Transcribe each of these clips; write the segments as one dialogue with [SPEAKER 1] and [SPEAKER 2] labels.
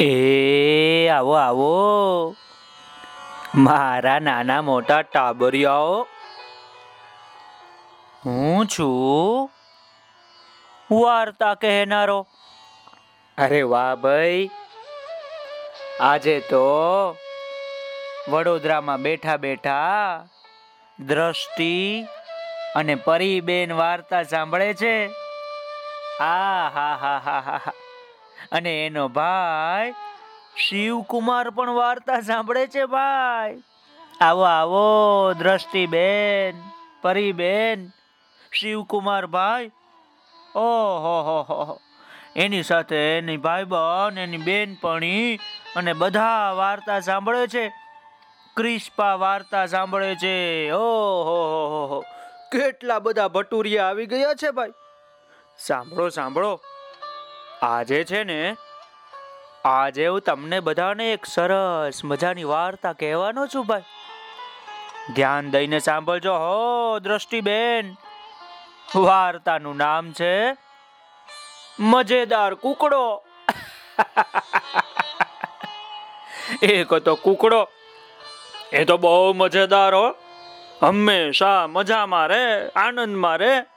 [SPEAKER 1] એ, આવો આવો. મારા નાના મોટા ટાબરિયાઓ. હું છું વાર્તા કહેનારો. અરે વાહ ભાઈ. આજે તો વડોદરામાં બેઠા બેઠા દ્રષ્ટિ અને પરીબેન વાર્તા સાંભળે છે. આ, હા હા હા હા હા. અને એનો ભાઈ શિવકુમાર પણ વાર્તા સાંભળે છે ભાઈ. આવો આવો, દ્રષ્ટિબેન, પરીબેન, શિવકુમાર ભાઈ. ઓહો, હો હો. એની સાથે એની ભાઈબંધ, એની બેનપણી અને બધા વાર્તા સાંભળે છે. ક્રિસ્પા વાર્તા સાંભળે છે. ઓહો હો હો. કેટલા બધા ભટુરિયા આવી ગયા છે ભાઈ. સાંભળો સાંભળો. આજે છે ને, આજે હું તમને બધાને એક સરસ મજાની વાર્તા કહેવાનો છું ભાઈ. ધ્યાન દઈને સાંભળજો હો, દ્રષ્ટિબેન. વાર્તાનું નામ છે, મજેદાર કુકડો. એક હતો કુકડો, એ તો બહુ મજેદાર હો. હંમેશા મજામાં રે, આનંદમાં રહે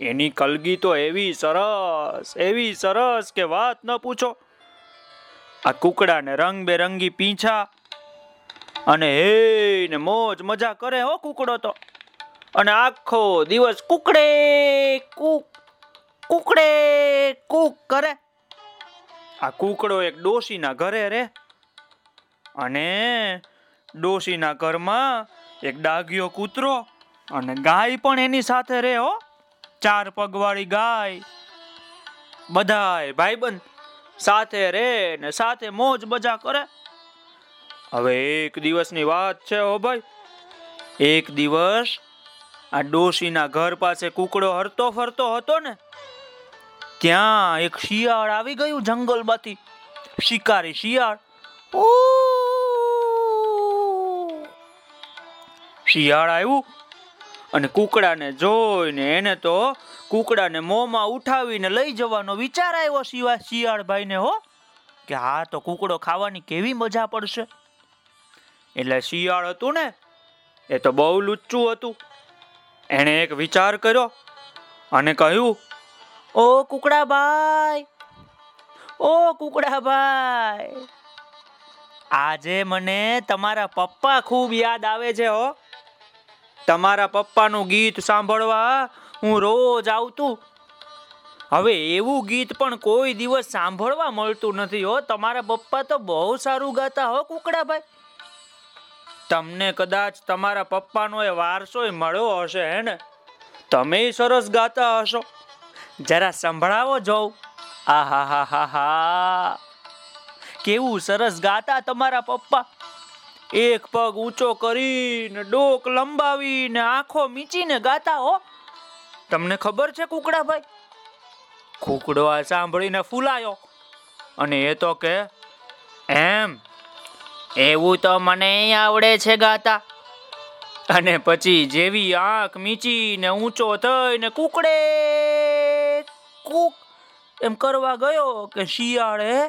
[SPEAKER 1] એની કલગી તો એવી સરસ એવી સરસ કે વાત ન પૂછો. આ કુકડાને રંગબેરંગી પીંછા અને હે ને મોજ મજા કરે હો કુકડો તો. અને આખો દિવસ કુકડે કુક કુકડે કુક કરે. આ કુકડો એક ડોશીના ઘરે રે અને ડોશીના ઘરમાં એક ડાઘિયો કૂતરો અને ગાય પણ એની સાથે રહે હો. ચાર પગવાળી ગાય. બધાય ભાઈબંધ સાથે રે ને સાથે મોજ મજા કરે. હવે એક દિવસની વાત છે ઓ ભાઈ. એક દિવસ આ ડોશીના ઘર પાસે કુકડો હરતો ફરતો હતો ને, ત્યાં એક શિયાળ આવી ગયું જંગલમાંથી. શિકારી શિયાળ. શિયાળ આવ્યું. અને કુકડાને જોઈને એને તો કુકડાને મોંમાં ઉઠાવીને લઈ જવાનો વિચાર આવ્યો શિવા, શિયાળભાઈને હો, કે હા તો કુકડો ખાવાની કેવી મજા પડશે. એટલે શિયાળ હતું ને, એ તો બહુ લુચ્ચું હતું. એણે એક વિચાર કર્યો અને કહ્યું, ઓ કુકડાભાઈ ઓ કુકડાભાઈ, આજે મને તમારા પપ્પા ખૂબ યાદ આવે છે હો. તમારા પપ્પાનું ગીત સાંભળવા હું રોજ આવતું. હવે એવું ગીત પણ કોઈ દિવસ સાંભળવા મળતું નથી હો. તમારા પપ્પા તો બહુ સારું ગાતા હો કુકડાભાઈ. તમને કદાચ તમારા પપ્પાનો એ વારસો મળ્યો હશે હે ને? તમે સરસ ગાતા હશો. જરા સંભળાવો જોઉં. આ હા હા હા હા કેવું સરસ ગાતા તમારા પપ્પા. એક પગ ઊંચો કરીને ડોક લંબાવીને આંખો મીચીને ગાતા, હો, તમને ખબર છે કુકડાભાઈ? કુકડો આ સાંભળીને ફૂલાયો. અને એ તો કે, એમ, એવું તો મને આવડે છે ગાતા. અને પછી જેવી આંખ મીચીને ઊંચો થઈને કુકડે કુક એમ કરવા ગયો કે શિયાળે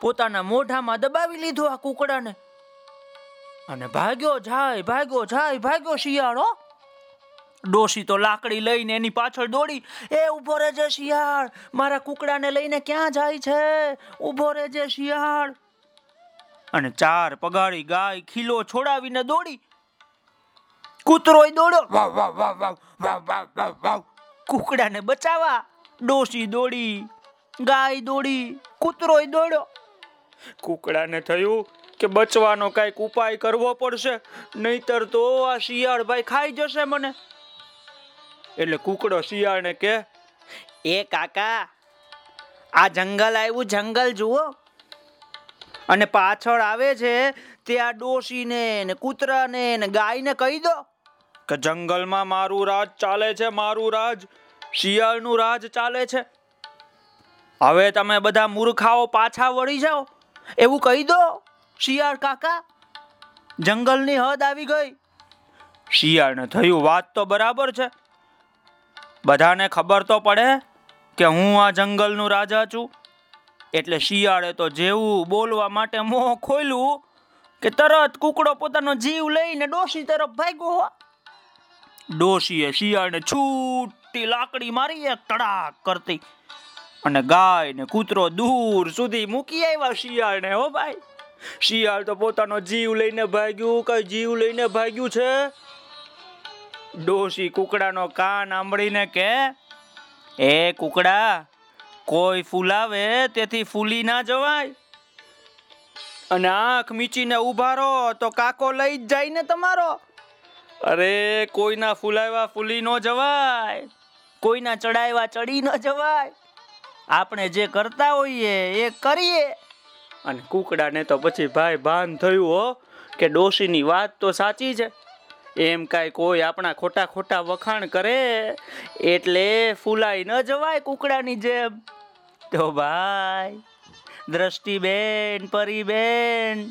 [SPEAKER 1] પોતાના મોઢામાં દબાવી લીધો આ કુકડાને. અને ભાગ્યો જાય ભાગ્યો જાય, ભાગ્યો શિયાળો. ડોશી તો લાકડી લઈને એની પાછળ દોડી. એ ઊભો રહેજે શિયાળ, મારા કુકડાને લઈને ક્યાં જાય છે? ઊભો રહેજે શિયાળ. અને ચાર પગાડી ગાય ખીલો છોડાવીને દોડી. કૂતરોય દોડ્યો. વાવ વાવ વાવ વાવ વાવ વાવ વાવ વાવ. કુકડાને બચાવવા ડોશી દોડી, ગાય દોડી, કૂતરોય દોડ્યો. કુકડાને થયું કે બચવાનો કાંઈક ઉપાય કરવો પડશે નહીતર તો આ શિયાળભાઈ ખાઈ જશે મને. એટલે કુકડો શિયાળને કે એ કાકા આ જંગલ આવ્યું જંગલ જુઓ. અને પાછળ આવે છે તે આ ડોશીને ને કૂતરાને ને ગાયને કહી દો. કે જંગલમાં મારું રાજ ચાલે છે મારું રાજ શિયાળનું રાજ ચાલે છે. હવે તમે બધા મૂર્ખાઓ પાછા વળી જાઓ. એવું કહી દો. શિયાળ કાકા, જંગલની હદ આવી ગઈ. શિયાળને થયું વાત તો બરાબર છે. બધાને ખબર તો પડે કે હું આ જંગલનું રાજા છું. એટલે શિયાળે તો જેવું બોલવા માટે મોં ખોલ્યું કે તરત કુકડો પોતાનો જીવ લઈને ડોશી તરફ ભાગ્યો. ડોશીએ શિયાળને છૂટી લાકડી મારી એક તડાક કરતી અને ગાય ને કૂતરો દૂર સુધી મૂકી આવ્યા શિયાળને, હો ભાઈ. શિયાળ તો પોતાનો જીવ લઈને ભાગ્યું. કઈ જીવ લઈને ભાગ્યું છે? ડોશી કુકડાનો કાન આંબળીને કે, એ કુકડા, કોઈ ફૂલાવે તેથી ફૂલી ના જવાય. અને આંખ મીચીને ઊભા રહો તો કાકો લઈ જ જાય ને તમારો. અરે, કોઈના ફૂલાવ્યા ફૂલી ન જવાય. કોઈના ચડાવ્યા ચડી ન જવાય. આપણે જે કરતા હોઈએ એ કરીએ. અને કુકડાને તો પછી ભાઈ ભાન થયું હો, કે ડોશીની વાત તો સાચી છે. એમ કાંઈ કોઈ આપણા ખોટા ખોટા વખાણ કરે, એટલે ફૂલાઈ ન જવાય કુકડાની જેમ. તો ભાઈ, દ્રષ્ટિબેન, પરીબેન,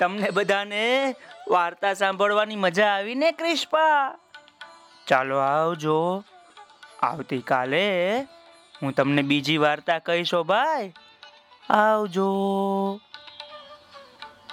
[SPEAKER 1] તમને બધાને વાર્તા સાંભળવાની મજા આવીને ક્રિષ્પા? ચાલો આવજો. આવતીકાલે હું તમને બીજી વાર્તા કહીશો ભાઈ. આવજો.